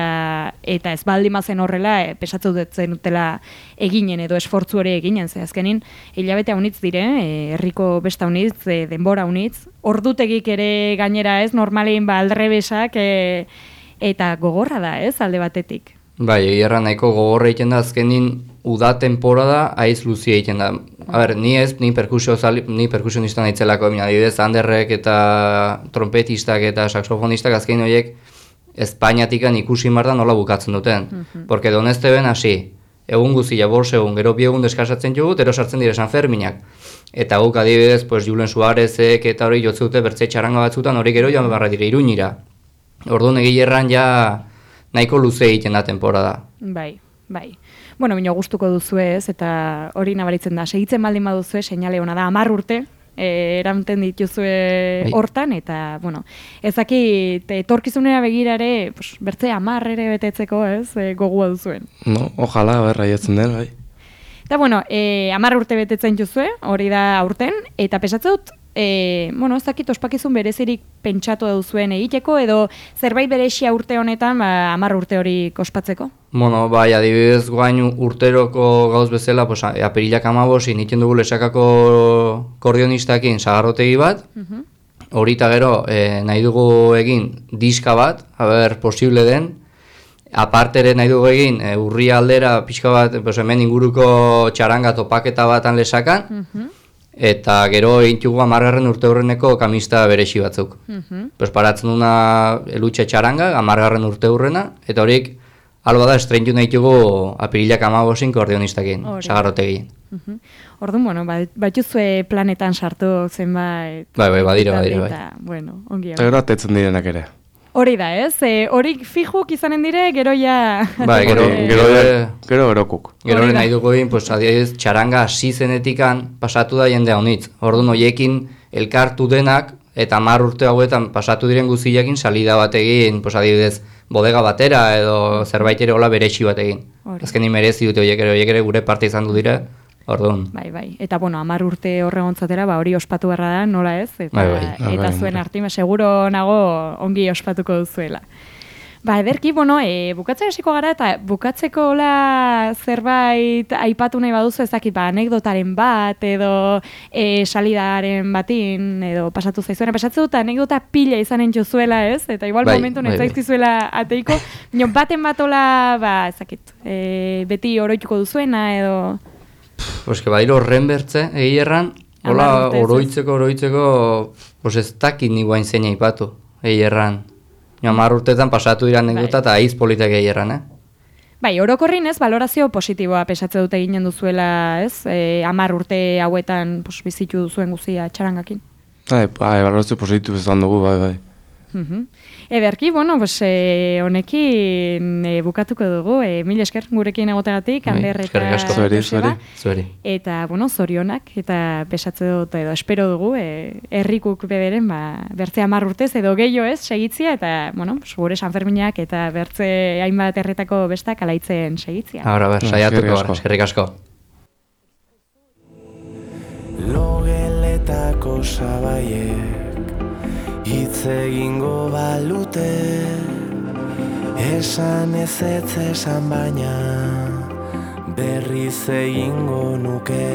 eta ez baldin bazen horrela, e, pensatzen dut zen eginen edo esfortzu hori eginen, ze azkenin hilabete haunitz dire, e, herriko besta haunitz, e, denbora haunitz, ordutegik ere gainera ez, normalin ba aldrebesak, e, eta gogorra da, ez, alde batetik. Bai, egia nahiko gogorra egiten da azkenin uda temporada aiz luzia egiten da. A ber, ni ez, ni perkusio zali, ni perkusionista naitzelako, mina adibidez, Anderrek eta trompetistak eta saxofonistak azkenin horiek Espainiatikan ikusi mar da nola bukatzen duten. Porque donezte ben hasi, egun guzia bors egun, gero bi egun deskasatzen jugut, ero sartzen dire San Ferminak. Eta guk adibidez, pues, Julen Suarezek eta hori jotze dute bertze txaranga batzutan, hori gero joan barra dire iruñira. Orduan egilerran ja nahiko luze egiten da temporada. Bai, bai. Bueno, bino gustuko duzue ez, eta hori nabaritzen da. Segitzen baldin baduzue, seinale ona da, amar urte, e, eranten dituzue Bai. hortan, eta, bueno, ezaki, etorkizunera begirare, pues, bertze amar ere betetzeko, ez, e, gogua duzuen. No, ojalá, berra jatzen den, bai. Eta, bueno, e, amar urte betetzen juzue, hori da aurten, eta pesatze dut, e, bueno, ez dakit ospakizun berezirik pentsatu duzuen egiteko, edo zerbait beresia urte honetan, ba, amar urte hori ospatzeko? Bueno, bai, adibidez guain urteroko gauz bezala, pues, a- apirilak amabosin iten dugu lesakako kordionistakin sagarrotegi bat, hori eta gero e, nahi dugu egin diska bat, haber posible den, aparte ere nahi dugu egin e, urri aldera pixka bat, pues, hemen inguruko txaranga topaketa batan lesakan, eta gero egin amargarren urte hurreneko kamista beresi batzuk. Pues paratzen duna elutxe txaranga, amargarren urte hurrena, eta horiek alba da estrentu nahi dugu apirilak amabosin koordionistakin, Hori. sagarrotegien. Mhm. Orduan, bueno, ba- batuzue planetan sartu zenbait. Bai, bai, badira, badira, bai. Eta, bueno, ongi. Eta gero atetzen direnak ere. Hori da, ez? E, horik fijuk izanen dire, gero ja... Bai, gero, Hori, gero, gero, erokuk. gero nahi dugu egin, pues, adibidez, txaranga hasi zenetikan pasatu da jende honitz. Orduan hoiekin elkartu denak, eta mar urte hauetan pasatu diren guztiakin salida bat egin, pues, adibidez, bodega batera edo zerbait ere hola beresi bat egin. Azkenin merezi dute horiek ere, horiek ere gure parte izan du dira, Orduan, Bai, bai. Eta, bueno, amar urte horregontzatera, ba, hori ospatu beharra da, nola ez? Eta, Bai, bai. Ah, eta bai, zuen bai. artima, seguro nago ongi ospatuko duzuela. Ba, ederki, bueno, e, bukatzea hasiko gara, eta bukatzeko hola zerbait aipatu nahi baduzu ezakit, ba, anekdotaren bat, edo e, salidaren batin, edo pasatu zaizuena, pasatzen dut anekdota pila izanen jozuela, ez? Eta igual Bai, momentu bai, bai. netzaizkizuela ateiko, baten bat hola, ba, ezakit, e, beti oroituko duzuena, edo... pues que bailo horren bertze, egi erran, hola ez, ez? oroitzeko, oroitzeko, pues ez dakit ni guain zein aipatu, egi erran. Ni hamar urtetan pasatu dira anekdota eta aiz politak egi erran, eh? Bai, orokorrin ez, valorazio positiboa pesatze dute eginen duzuela, ez? E, amar urte hauetan pos, bizitu duzuen guzia txarangakin. Bai, bai, balorazio positu izan dugu, bai, bai. Mhm. Ederki, bueno, pues, e, honekin e, bukatuko dugu, e, mil esker gurekin egotegatik, Bai, Ander eta eskerrik asko. Zueri, Joseba. zueri. Zueri. Eta, bueno, zorionak, eta pesatze dut, edo espero dugu, e, herrikuk bederen, ba, bertze amar urtez, edo gehiago ez, segitzia, eta, bueno, pues, gure Sanferminak eta bertze hainbat herretako bestak alaitzen segitzia. Ahora, ber, saiatuko eskerrik asko. eskerrik asko. Logeletako sabaiek hitz egingo balute Esan ez ez esan baina berriz egingo nuke.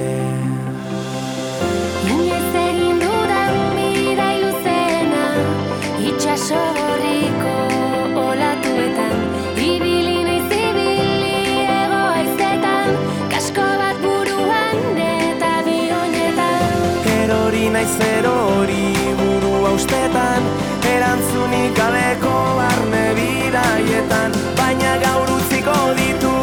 Inoiz egin dudan bidai luzena Itxaso gorriko olatuetan. Ibili naiz ibili ego haizetan Kasko bat buruan eta bionetan Erori naiz erori burua ustetan Erantzunik gabeko barne bidaietan Baina gaur utziko ditut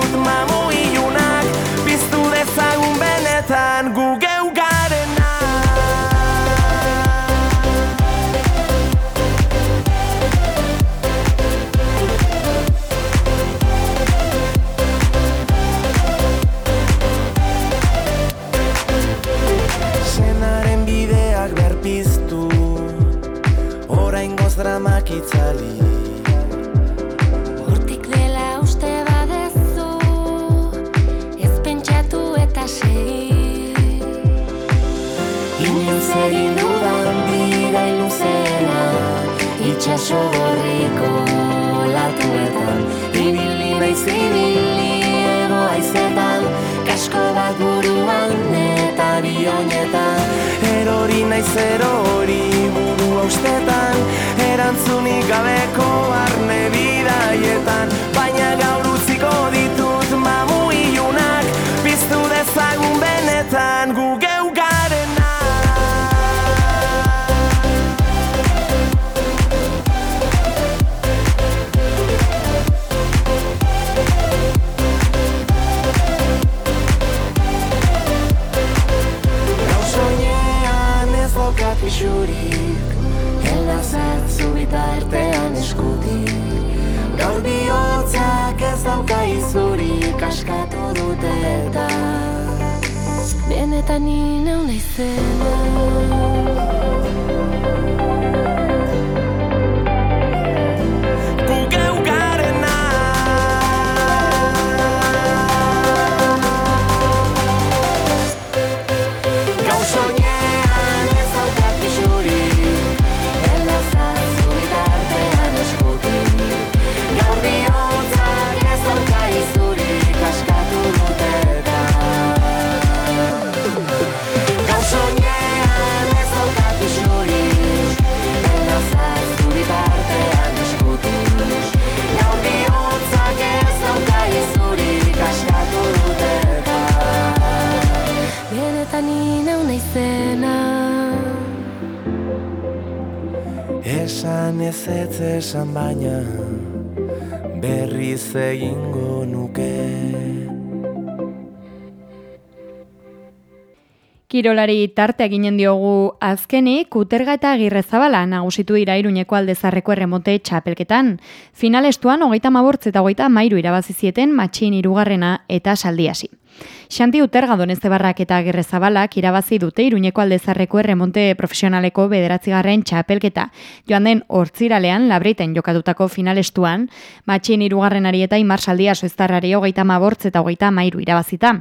naiz erori burua ustetan Erantzunik gabeko barne bidaietan. Baina gaur utziko ditut mamu ilunak Piztu dezagun benetan gu fair Kirolari tartea ginen diogu azkenik Uterga eta Agirrezabala nagusitu dira Iruñeko aldezarreko erremote txapelketan. Finalestuan hogeita mabortz eta hogeita mairu irabazi zieten matxin irugarrena eta saldiasi. Xanti Uterga Donestebarrak eta Gerrezabalak irabazi dute Iruñeko aldezarreko erremonte profesionaleko bederatzigarren txapelketa. Joan den hortziralean labreiten jokatutako finalestuan, matxin irugarren ari eta imarsaldia soeztarrari hogeita mabortz eta hogeita mairu irabazita.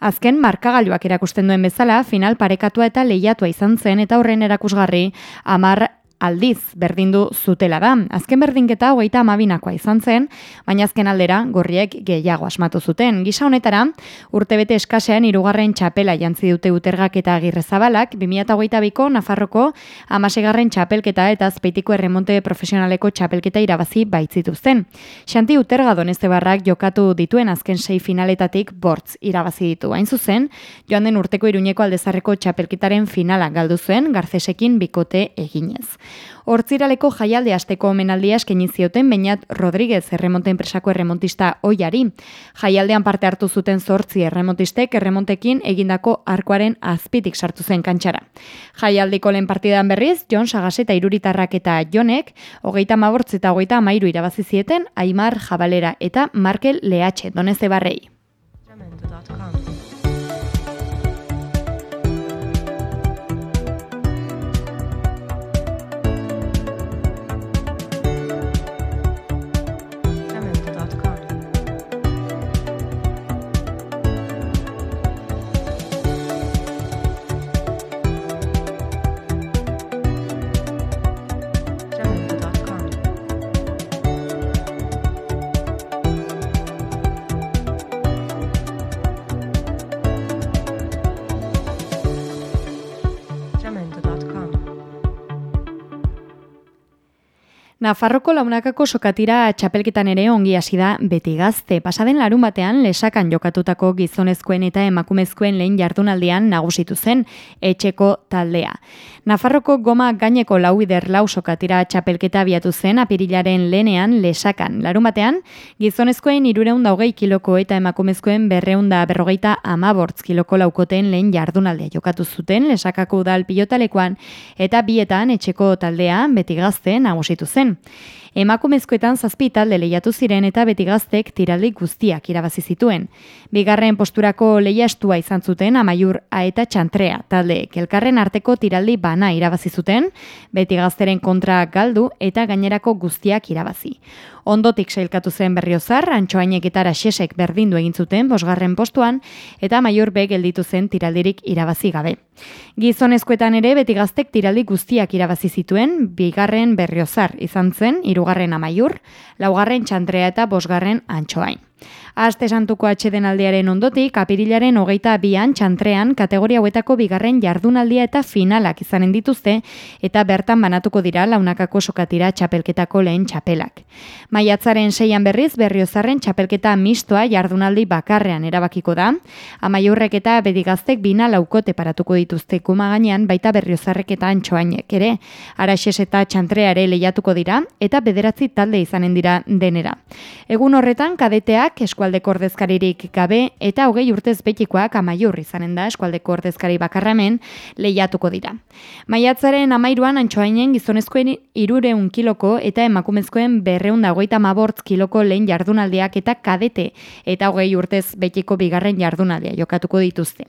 Azken markagailuak erakusten duen bezala, final parekatua eta lehiatua izan zen eta horren erakusgarri amar aldiz berdindu zutela da. Azken berdinketa hogeita amabinakoa izan zen, baina azken aldera gorriek gehiago asmatu zuten. Gisa honetara, urtebete eskasean irugarren txapela jantzi dute utergak eta agirrezabalak, 2008ko Nafarroko amasegarren txapelketa eta azpeitiko erremonte profesionaleko txapelketa irabazi baitzituzten. Xanti uterga doneste barrak jokatu dituen azken sei finaletatik bortz irabazi ditu. Hain zuzen, joan den urteko iruñeko aldezarreko txapelketaren finala galdu zuen garzesekin bikote eginez. Hortziraleko jaialde asteko omenaldia eskaini zioten Beñat Rodríguez erremonte enpresako erremontista oiari. Jaialdean parte hartu zuten zortzi erremontistek erremontekin egindako arkoaren azpitik sartu zen kantxara. Jaialdiko lehen partidan berriz, Jon Sagaseta iruritarrak eta Jonek, hogeita mabortz eta hogeita amairu irabazi zieten, Aimar Jabalera eta Markel Lehatxe, donezde barrei. Nafarroko launakako sokatira txapelketan ere ongi hasi da beti gazte. Pasaden larun batean lesakan jokatutako gizonezkoen eta emakumezkoen lehen jardunaldian nagusitu zen etxeko taldea. Nafarroko goma gaineko lauider lau sokatira txapelketa abiatu zen apirilaren lehenean lesakan. Larun batean, gizonezkoen irureunda hogei kiloko eta emakumezkoen berreunda berrogeita amabortz kiloko laukoteen lehen jardunaldia jokatu zuten lesakako udal pilotalekoan eta bietan etxeko taldea beti gazte nagusitu zen. Emakumezkoetan zazpi talde lehiatu ziren eta beti gaztek tiraldi guztiak irabazi zituen. Bigarren posturako lehiastua izan zuten amaiur A eta txantrea taldeek elkarren arteko tiraldi bana irabazi zuten, beti gazteren kontra galdu eta gainerako guztiak irabazi. Ondotik sailkatu zen berriozar, antxoainek eta araxesek berdindu egin zuten bosgarren postuan, eta maior be gelditu zen tiraldirik irabazi gabe. Gizonezkoetan ere beti gaztek tiraldi guztiak irabazi zituen, bigarren berriozar izan zen, hirugarren amaiur, laugarren txantrea eta bosgarren antxoain. Aste santuko atxeden aldearen ondotik, apirilaren hogeita bian txantrean kategoria hauetako bigarren jardunaldia eta finalak izanen dituzte eta bertan banatuko dira launakako sokatira txapelketako lehen txapelak. Maiatzaren seian berriz berriozarren txapelketa mistoa jardunaldi bakarrean erabakiko da, amaiurrek eta bedigaztek bina laukote paratuko dituzte kuma gainean baita berriozarrek eta antxoainek ere. Araxes eta txantrea ere lehiatuko dira eta bederatzi talde izanen dira denera. Egun horretan kadeteak eskualdeko ordezkaririk gabe eta hogei urtez betikoak amaiur izanen da eskualdeko ordezkari bakarramen lehiatuko dira. Maiatzaren amairuan antxoainen gizonezkoen irureun kiloko eta emakumezkoen berreun da hogeita mabortz kiloko lehen jardunaldiak eta kadete eta hogei urtez betiko bigarren jardunaldia jokatuko dituzte.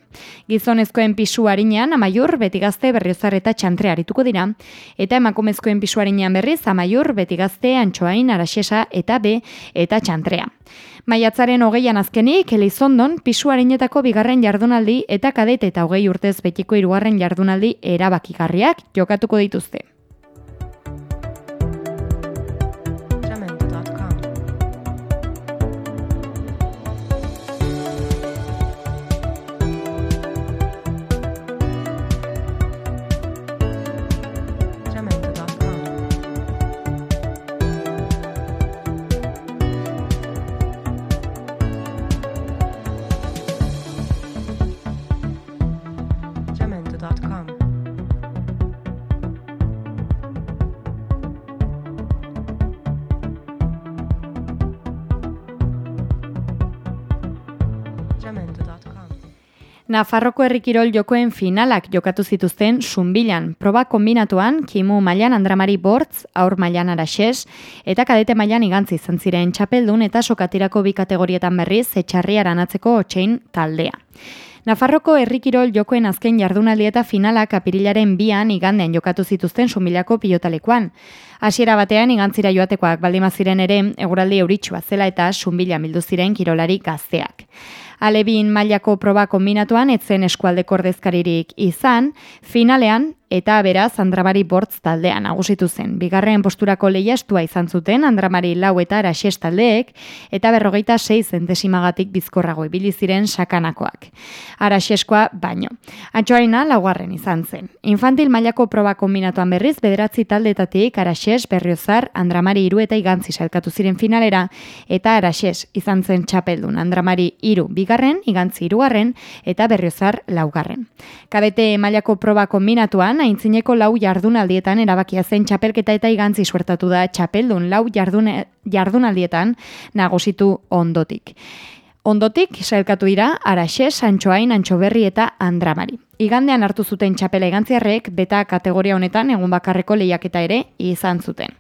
Gizonezkoen pisu harinean amaiur beti gazte berriozar eta txantre arituko dira eta emakumezkoen pisu harinean berriz amaiur beti gazte antxoain araxesa eta be eta txantrea. Maiatzaren hogeian azkenik, Elizondon, pisu harinetako bigarren jardunaldi eta kadete eta hogei urtez betiko hirugarren jardunaldi erabakigarriak jokatuko dituzte. Nafarroko herrikirol jokoen finalak jokatu zituzten Zumbilan. Proba kombinatuan, Kimu mailan Andramari Bortz, aur mailan Araxes, eta kadete mailan igantzi izan ziren txapeldun eta sokatirako bi kategorietan berriz etxarri aranatzeko otxein taldea. Nafarroko herrikirol jokoen azken jardunaldi eta finalak apirilaren bian igandean jokatu zituzten Zumbilako pilotalekuan. Hasiera batean igantzira joatekoak baldimaziren ere eguraldi euritsua zela eta Zumbila bildu ziren kirolari gazteak. Alebin mailako proba kombinatuan etzen eskualdeko ordezkaririk izan, finalean eta beraz Andramari Bortz taldean nagusitu zen. Bigarren posturako lehiastua izan zuten Andramari lau eta araxes taldeek eta berrogeita sei zentesimagatik bizkorrago ibili ziren sakanakoak. Araxeskoa baino. Antxoaina laugarren izan zen. Infantil mailako proba kombinatuan berriz bederatzi taldetatik araxes, berriozar, Andramari iru eta igantzi salkatu ziren finalera eta araxes izan zen txapeldun Andramari iru bigarren, igantzi irugarren eta berriozar laugarren. Kadete mailako proba kombinatuan aintzineko lau jardunaldietan erabakia zen txapelketa eta igantzi suertatu da txapeldun lau jardune, jardunaldietan nagusitu ondotik. Ondotik, sailkatu dira, Araxe, Santxoain, Antxoberri eta Andramari. Igandean hartu zuten txapela igantziarrek, beta kategoria honetan egun bakarreko lehiaketa ere izan zuten.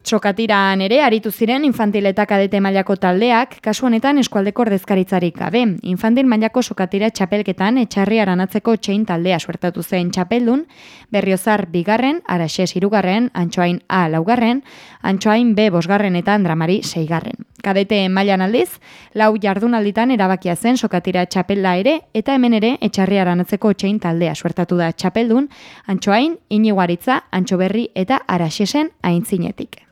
Txokatiran ere aritu ziren infantil eta kadete mailako taldeak, kasu honetan eskualdeko ordezkaritzarik gabe. Infantil mailako sokatira txapelketan etxarri aranatzeko txein taldea suertatu zen txapeldun, berriozar bigarren, araxes irugarren, antxoain A laugarren, antxoain B bosgarren eta andramari seigarren. Kadete mailan aldiz, lau jardunalditan erabakia zen sokatira txapela ere, eta hemen ere etxarri aranatzeko txein taldea suertatu da txapeldun, antxoain, iniguaritza, antxoberri eta araxesen aintzinetik.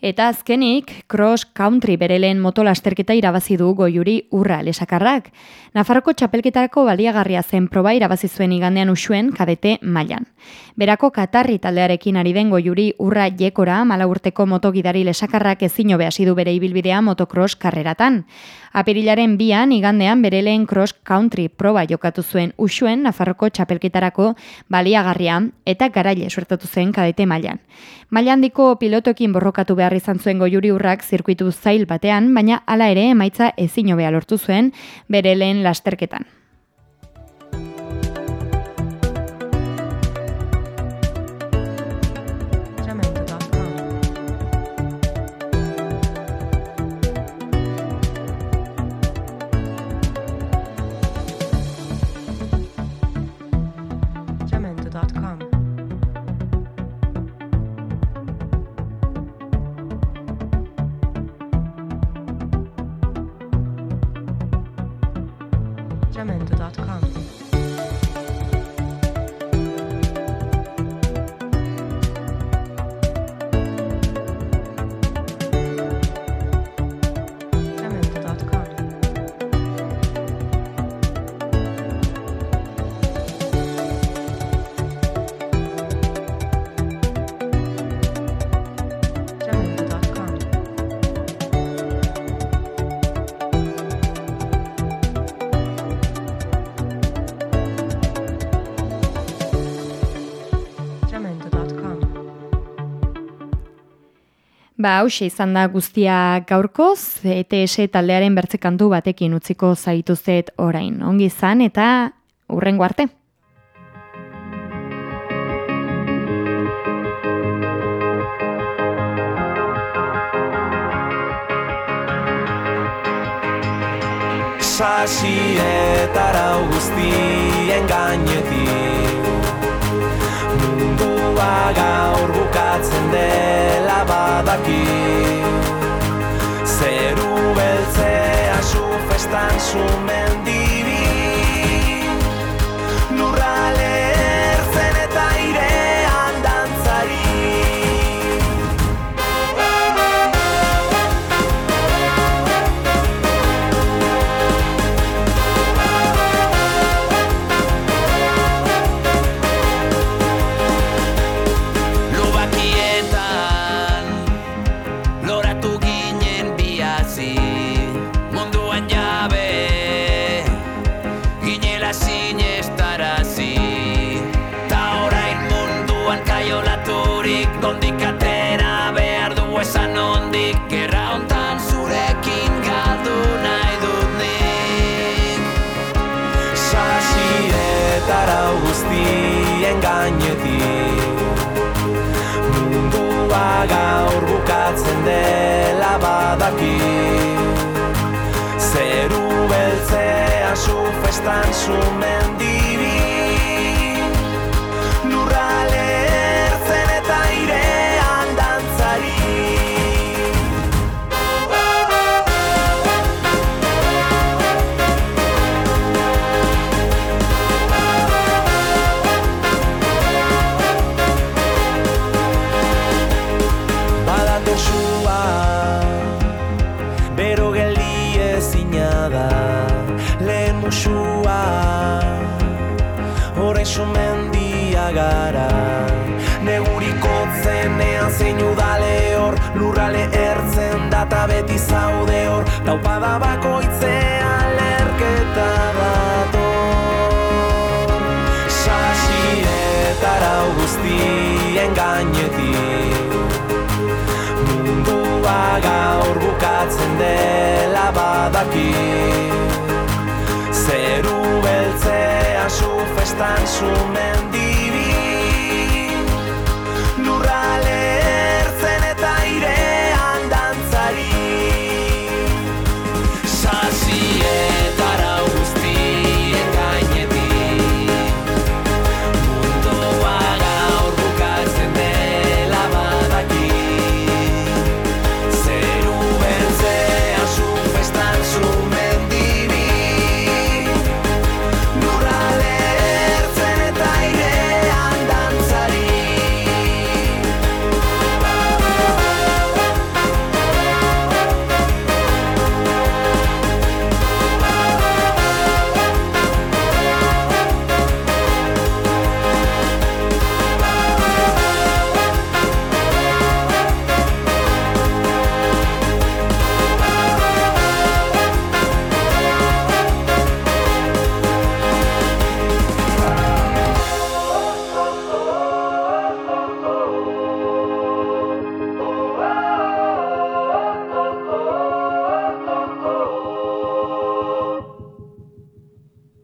Eta azkenik, cross country berelen motolasterketa irabazi du goiuri urra lesakarrak. Nafarroko txapelketarako baliagarria zen proba irabazi zuen igandean usuen kadete mailan. Berako katarri taldearekin ari den goiuri urra jekora mala urteko motogidari lesakarrak ezin hobe hasi du bere ibilbidea motocross karreratan. Apirilaren bian igandean berelen cross country proba jokatu zuen usuen Nafarroko txapelketarako baliagarria eta garaile suertatu zen kadete mailan. Maila handiko pilotoekin borrokatu behar izan zuen goiuri urrak zirkuitu zail batean, baina hala ere emaitza ezin hobea lortu zuen bere lehen lasterketan. Ba, hause izan da guztia gaurkoz, ETS taldearen bertzekantu batekin utziko zaituzet orain. Ongi izan eta urrengo arte. Sasietara guztien gainetik Mundua gaur bukatzen dela badaki. Zeru beltzea zu festan zu mendibi zu festan zumen dibi Lurrale ertzen eta irean dantzari. Badator sua Bero geldi ezina da. Lehen musua Horrein sumendia gara. Neguriko zenean zein udale hor Lurrale ertzen data beti zaude hor. Taupada bakoitzean lerketa dator. Sasietara guztien gainetik. Mundua gaur bukatzen dela badaki. Zeru beltzea zu festan zumen